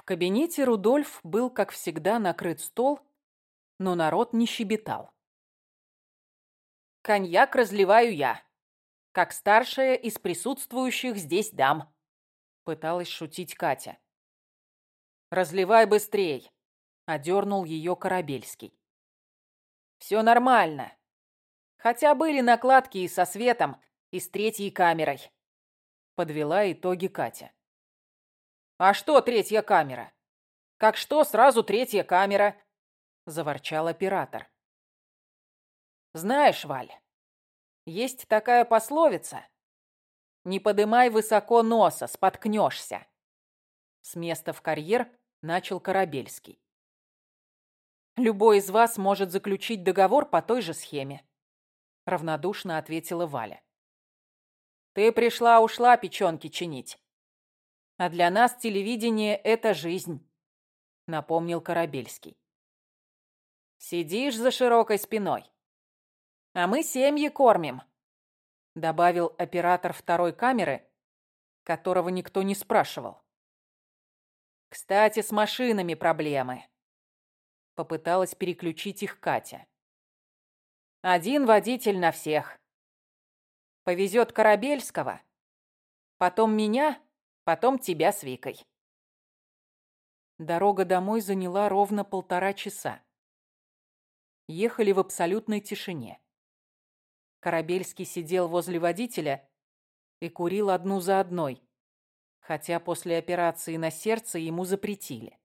В кабинете Рудольф был, как всегда, накрыт стол, но народ не щебетал. «Коньяк разливаю я, как старшая из присутствующих здесь дам», — пыталась шутить Катя. «Разливай быстрей», — одернул ее Корабельский. «Все нормально. Хотя были накладки и со светом, и с третьей камерой», — подвела итоги Катя. «А что третья камера? Как что, сразу третья камера?» — заворчал оператор. «Знаешь, Валь, есть такая пословица. Не подымай высоко носа, споткнешься». С места в карьер начал Корабельский. «Любой из вас может заключить договор по той же схеме», — равнодушно ответила Валя. «Ты пришла-ушла печенки чинить. А для нас телевидение — это жизнь», — напомнил Корабельский. «Сидишь за широкой спиной. А мы семьи кормим», — добавил оператор второй камеры, которого никто не спрашивал. «Кстати, с машинами проблемы», — попыталась переключить их Катя. «Один водитель на всех. Повезет Корабельского, потом меня Потом тебя с Викой. Дорога домой заняла ровно полтора часа. Ехали в абсолютной тишине. Корабельский сидел возле водителя и курил одну за одной, хотя после операции на сердце ему запретили.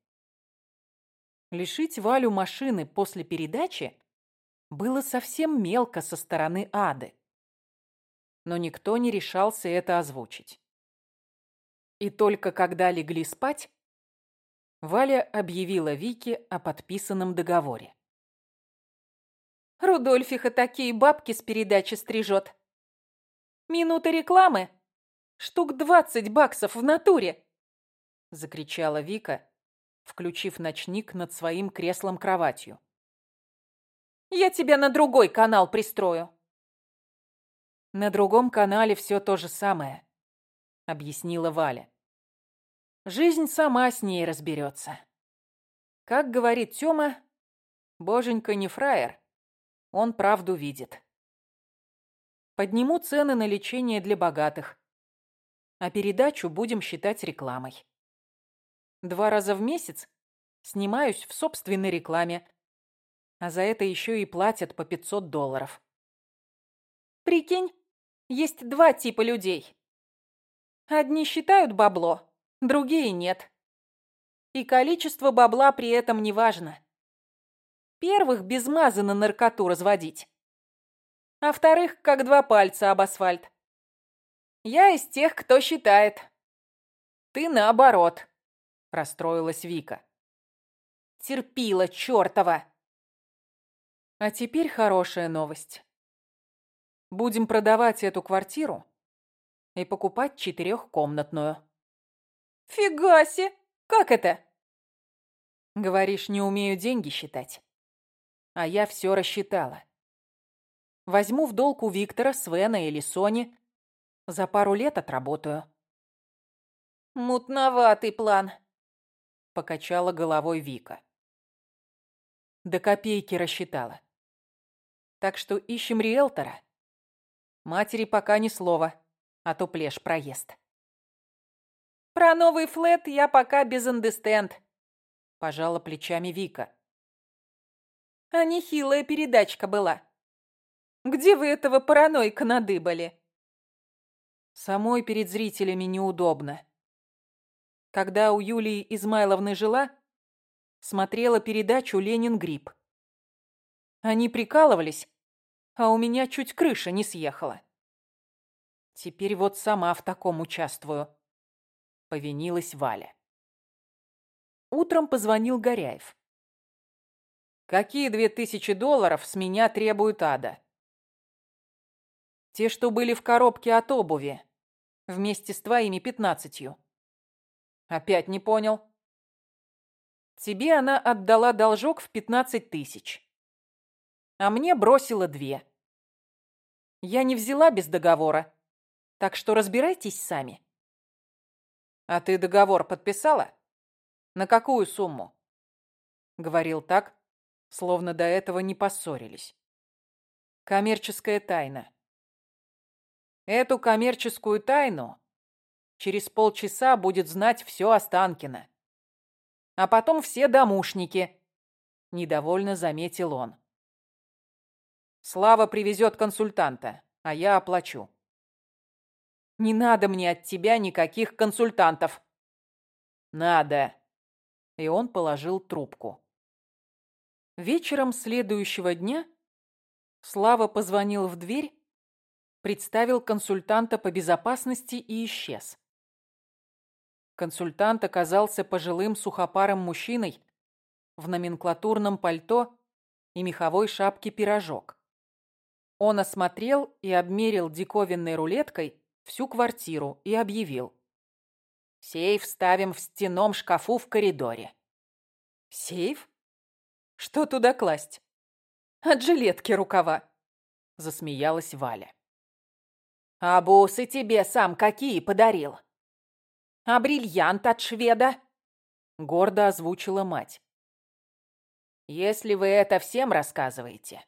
Лишить Валю машины после передачи было совсем мелко со стороны Ады. Но никто не решался это озвучить. И только когда легли спать, Валя объявила Вике о подписанном договоре. «Рудольфиха такие бабки с передачи стрижет. Минута рекламы? Штук двадцать баксов в натуре!» Закричала Вика, включив ночник над своим креслом-кроватью. «Я тебя на другой канал пристрою!» На другом канале все то же самое. — объяснила Валя. «Жизнь сама с ней разберется. Как говорит Тёма, боженька не фраер, он правду видит. Подниму цены на лечение для богатых, а передачу будем считать рекламой. Два раза в месяц снимаюсь в собственной рекламе, а за это еще и платят по 500 долларов. Прикинь, есть два типа людей. Одни считают бабло, другие нет. И количество бабла при этом не важно. Первых без маза на наркоту разводить. А вторых, как два пальца об асфальт. Я из тех, кто считает. Ты наоборот, расстроилась Вика. Терпила чертова. А теперь хорошая новость. Будем продавать эту квартиру и покупать четырехкомнатную. «Фига себе! Как это?» Говоришь, не умею деньги считать. А я все рассчитала. Возьму в долг у Виктора, Свена или Сони. За пару лет отработаю. «Мутноватый план», — покачала головой Вика. До копейки рассчитала. Так что ищем риэлтора. Матери пока ни слова а то плешь проезд. «Про новый флет я пока без андестенд», — пожала плечами Вика. «А нехилая передачка была. Где вы этого паранойка надыбали?» Самой перед зрителями неудобно. Когда у Юлии Измайловны жила, смотрела передачу «Ленин грипп». Они прикалывались, а у меня чуть крыша не съехала. Теперь вот сама в таком участвую. Повинилась Валя. Утром позвонил Горяев. Какие две тысячи долларов с меня требует Ада? Те, что были в коробке от обуви, вместе с твоими пятнадцатью. Опять не понял. Тебе она отдала должок в пятнадцать тысяч. А мне бросила две. Я не взяла без договора. Так что разбирайтесь сами. А ты договор подписала? На какую сумму? Говорил так, словно до этого не поссорились. Коммерческая тайна. Эту коммерческую тайну через полчаса будет знать все Останкино. А потом все домушники, недовольно заметил он. Слава привезет консультанта, а я оплачу. Не надо мне от тебя никаких консультантов. Надо. И он положил трубку. Вечером следующего дня Слава позвонил в дверь, представил консультанта по безопасности и исчез. Консультант оказался пожилым сухопарым мужчиной в номенклатурном пальто и меховой шапке пирожок. Он осмотрел и обмерил диковинной рулеткой всю квартиру и объявил. «Сейф ставим в стенном шкафу в коридоре». «Сейф?» Что туда класть? От жилетки рукава. Засмеялась Валя. А бусы тебе сам какие подарил? А бриллиант от шведа? Гордо озвучила мать. Если вы это всем рассказываете,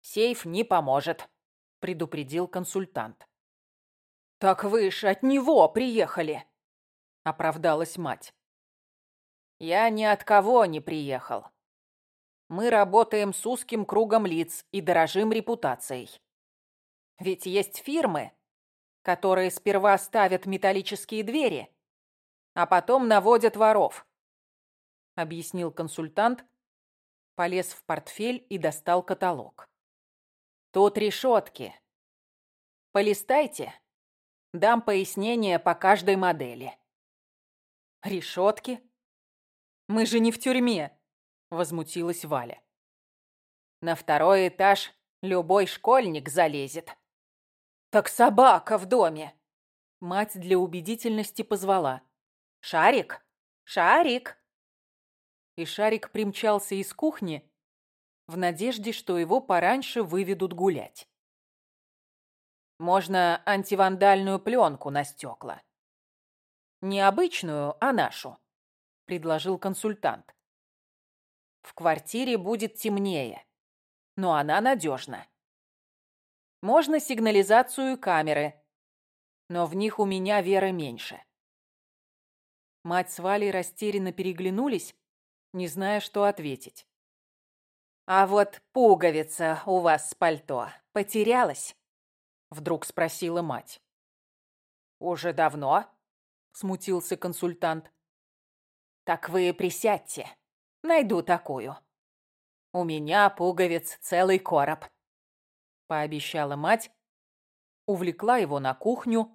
сейф не поможет, предупредил консультант. Так вы ж от него приехали, оправдалась мать. Я ни от кого не приехал. Мы работаем с узким кругом лиц и дорожим репутацией. Ведь есть фирмы, которые сперва ставят металлические двери, а потом наводят воров. Объяснил консультант, полез в портфель и достал каталог. Тут решетки. Полистайте. Дам пояснение по каждой модели. Решетки? Мы же не в тюрьме. — возмутилась Валя. «На второй этаж любой школьник залезет». «Так собака в доме!» Мать для убедительности позвала. «Шарик! Шарик!» И Шарик примчался из кухни в надежде, что его пораньше выведут гулять. Можно антивандальную пленку на стекла. Не обычную, а нашу, предложил консультант. В квартире будет темнее, но она надежна. Можно сигнализацию и камеры, но в них у меня веры меньше. Мать с Валей растерянно переглянулись, не зная, что ответить. «А вот пуговица у вас с пальто потерялась?» Вдруг спросила мать. «Уже давно?» — смутился консультант. «Так вы присядьте. Найду такую. У меня пуговиц целый короб. Пообещала мать, увлекла его на кухню,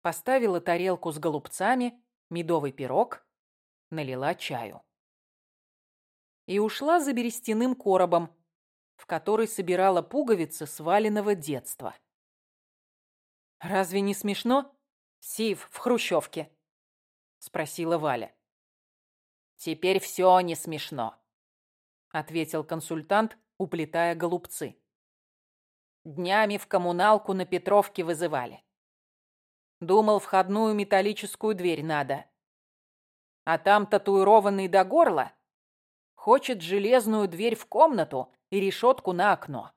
поставила тарелку с голубцами, медовый пирог, налила чаю. И ушла за берестяным коробом, в который собирала пуговицы сваленного детства. «Разве не смешно? Сив в хрущевке?» — спросила Валя. «Теперь все не смешно», — ответил консультант, уплетая голубцы. Днями в коммуналку на Петровке вызывали. Думал, входную металлическую дверь надо. А там татуированный до горла хочет железную дверь в комнату и решетку на окно.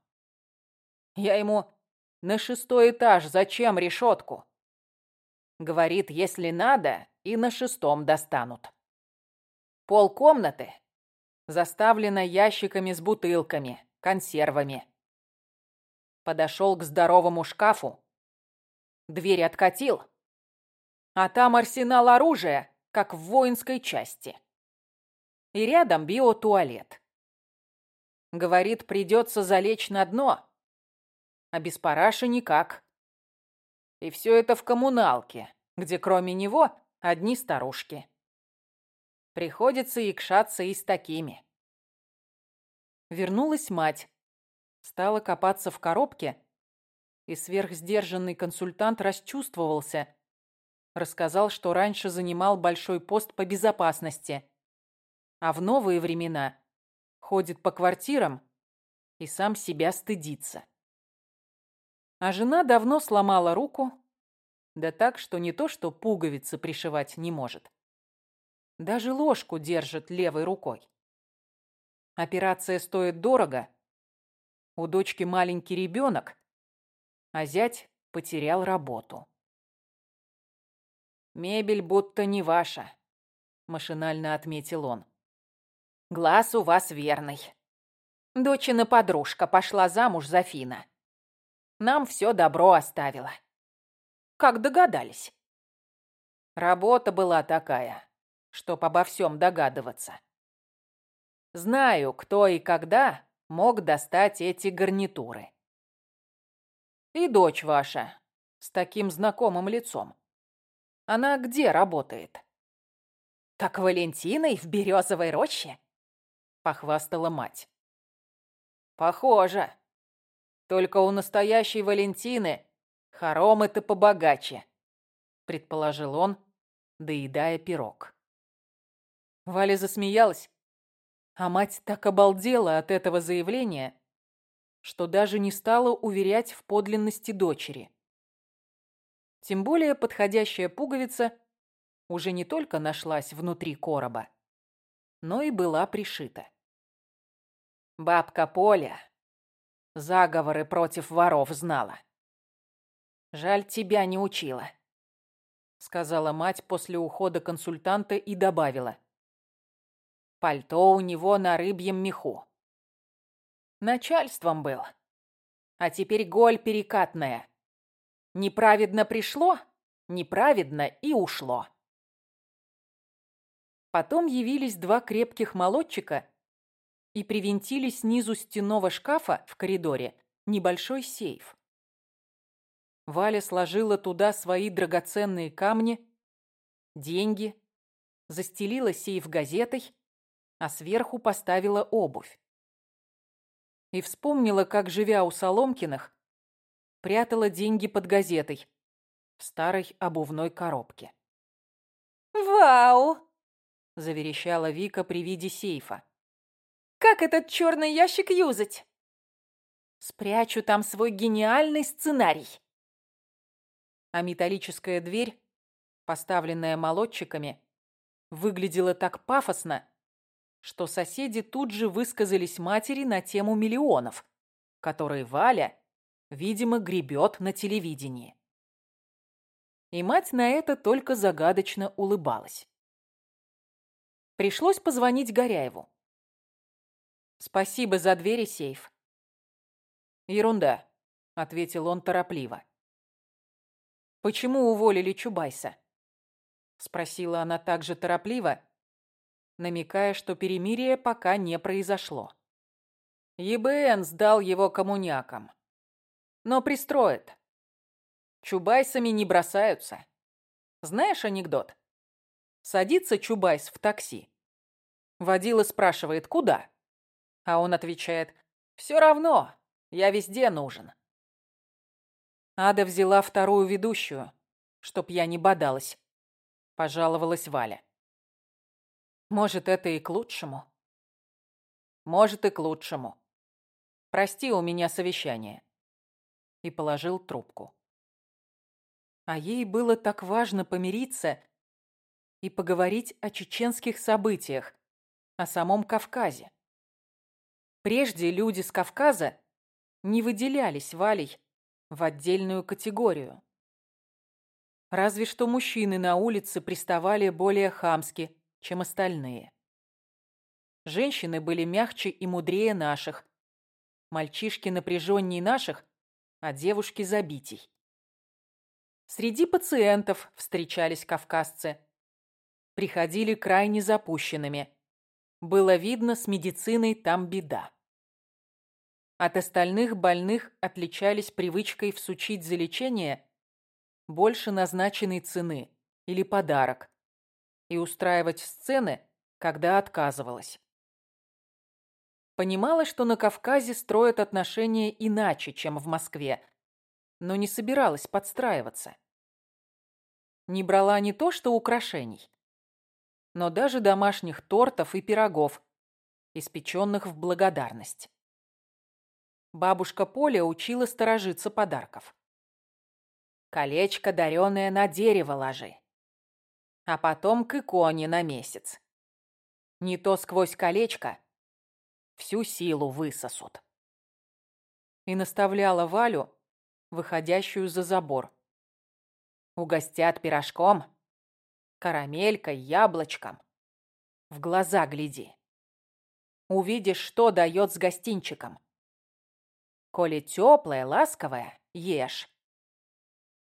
Я ему на шестой этаж зачем решетку? Говорит, если надо, и на шестом достанут. Пол комнаты заставлено ящиками с бутылками, консервами. Подошел к здоровому шкафу, дверь откатил, а там арсенал оружия, как в воинской части. И рядом биотуалет. Говорит, придется залечь на дно, а без параши никак. И все это в коммуналке, где кроме него одни старушки. Приходится икшаться и с такими. Вернулась мать. Стала копаться в коробке, и сверхсдержанный консультант расчувствовался. Рассказал, что раньше занимал большой пост по безопасности, а в новые времена ходит по квартирам и сам себя стыдится. А жена давно сломала руку, да так, что не то, что пуговицы пришивать не может Даже ложку держит левой рукой. Операция стоит дорого. У дочки маленький ребенок, а зять потерял работу. «Мебель будто не ваша», — машинально отметил он. «Глаз у вас верный. Дочина подружка пошла замуж за Фина. Нам все добро оставила. Как догадались?» Работа была такая, чтоб обо всем догадываться. Знаю, кто и когда мог достать эти гарнитуры. И дочь ваша с таким знакомым лицом. Она где работает? Так Валентиной в березовой роще? Похвастала мать. Похоже. Только у настоящей Валентины хоромы-то побогаче, предположил он, доедая пирог. Валя засмеялась, а мать так обалдела от этого заявления, что даже не стала уверять в подлинности дочери. Тем более подходящая пуговица уже не только нашлась внутри короба, но и была пришита. Бабка Поля заговоры против воров знала. Жаль, тебя не учила сказала мать после ухода консультанта и добавила. Пальто у него на рыбьем меху. Начальством был. А теперь голь перекатная. Неправедно пришло, неправедно и ушло. Потом явились два крепких молодчика и привинтили снизу стенного шкафа в коридоре небольшой сейф. Валя сложила туда свои драгоценные камни, деньги, застелила сейф газетой, а сверху поставила обувь. И вспомнила, как, живя у Соломкиных, прятала деньги под газетой в старой обувной коробке. «Вау!» – заверещала Вика при виде сейфа. «Как этот черный ящик юзать?» «Спрячу там свой гениальный сценарий», а металлическая дверь, поставленная молодчиками, выглядела так пафосно, что соседи тут же высказались матери на тему миллионов, которые Валя, видимо, гребет на телевидении. И мать на это только загадочно улыбалась. Пришлось позвонить Горяеву. «Спасибо за дверь и сейф». «Ерунда», — ответил он торопливо. Почему уволили Чубайса?» Спросила она также торопливо, намекая, что перемирие пока не произошло. ЕБН сдал его коммунякам. Но пристроит. Чубайсами не бросаются. Знаешь анекдот? Садится Чубайс в такси. Водила спрашивает, куда? А он отвечает, все равно, я везде нужен. Ада взяла вторую ведущую, чтоб я не бодалась. Пожаловалась Валя. Может, это и к лучшему? Может, и к лучшему. Прости, у меня совещание. И положил трубку. А ей было так важно помириться и поговорить о чеченских событиях, о самом Кавказе. Прежде люди с Кавказа не выделялись Валей в отдельную категорию. Разве что мужчины на улице приставали более хамски, чем остальные. Женщины были мягче и мудрее наших, мальчишки напряженнее наших, а девушки забитей. Среди пациентов встречались кавказцы. Приходили крайне запущенными. Было видно, с медициной там беда. От остальных больных отличались привычкой всучить за лечение больше назначенной цены или подарок и устраивать сцены, когда отказывалась. Понимала, что на Кавказе строят отношения иначе, чем в Москве, но не собиралась подстраиваться. Не брала не то что украшений, но даже домашних тортов и пирогов, испеченных в благодарность. Бабушка Поля учила сторожиться подарков. Колечко, даренное на дерево ложи. а потом к иконе на месяц. Не то сквозь колечко всю силу высосут. И наставляла Валю, выходящую за забор. Угостят пирожком, карамелькой, яблочком. В глаза гляди. Увидишь, что дает с гостинчиком. Коли теплое, ласковое, ешь.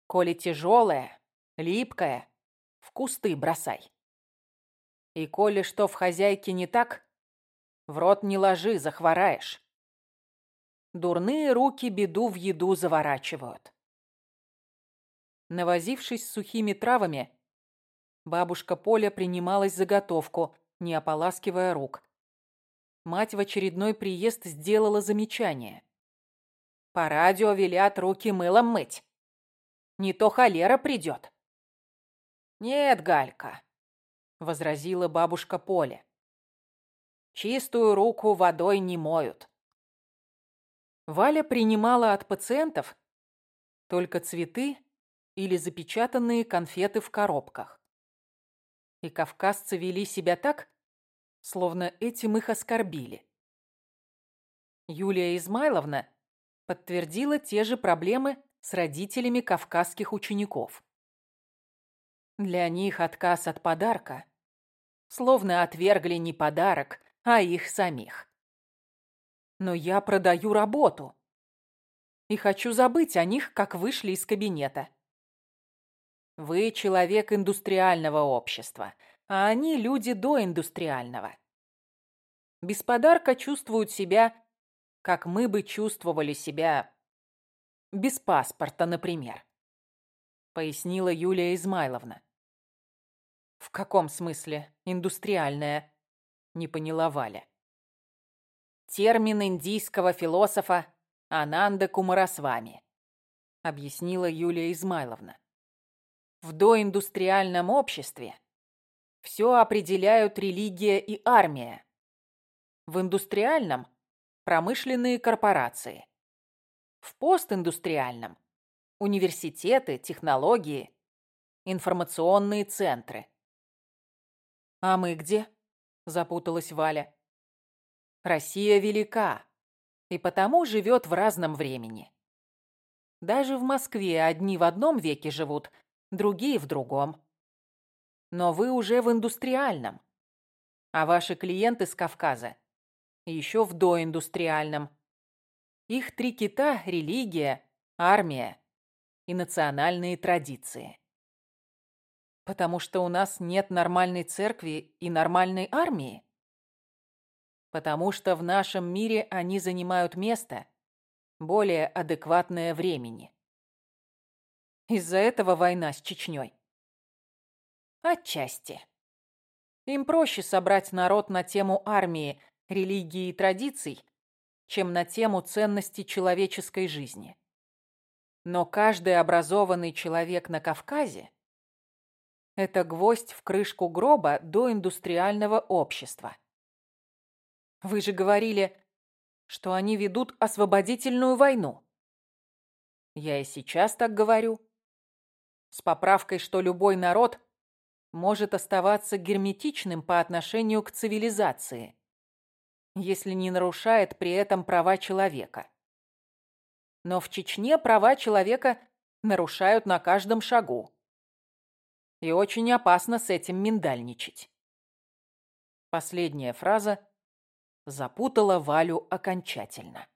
Коли тяжелое, липкое, в кусты бросай. И коли что в хозяйке не так, в рот не ложи, захвораешь. Дурные руки беду в еду заворачивают. Навозившись с сухими травами, бабушка Поля принималась заготовку, не ополаскивая рук. Мать в очередной приезд сделала замечание. По радио велят руки мылом мыть. Не то холера придет. Нет, Галька, возразила бабушка Поля. Чистую руку водой не моют. Валя принимала от пациентов только цветы или запечатанные конфеты в коробках. И кавказцы вели себя так, словно этим их оскорбили. Юлия Измайловна подтвердила те же проблемы с родителями кавказских учеников. Для них отказ от подарка словно отвергли не подарок, а их самих. Но я продаю работу и хочу забыть о них, как вышли из кабинета. Вы человек индустриального общества, а они люди доиндустриального. Без подарка чувствуют себя, как мы бы чувствовали себя без паспорта, например, пояснила Юлия Измайловна. В каком смысле индустриальная? Не поняла Валя. Термин индийского философа Ананда Кумарасвами, объяснила Юлия Измайловна. В доиндустриальном обществе все определяют религия и армия. В индустриальном – промышленные корпорации. В постиндустриальном – университеты, технологии, информационные центры. «А мы где?» – запуталась Валя. «Россия велика и потому живет в разном времени. Даже в Москве одни в одном веке живут, другие в другом. Но вы уже в индустриальном. А ваши клиенты с Кавказа еще в доиндустриальном. Их три кита – религия, армия и национальные традиции. Потому что у нас нет нормальной церкви и нормальной армии? Потому что в нашем мире они занимают место, более адекватное времени. Из-за этого война с Чечней. Отчасти. Им проще собрать народ на тему армии, религии и традиций, чем на тему ценности человеческой жизни. Но каждый образованный человек на Кавказе – это гвоздь в крышку гроба до индустриального общества. Вы же говорили, что они ведут освободительную войну. Я и сейчас так говорю с поправкой, что любой народ может оставаться герметичным по отношению к цивилизации, если не нарушает при этом права человека. Но в Чечне права человека нарушают на каждом шагу. И очень опасно с этим миндальничать. Последняя фраза запутала Валю окончательно.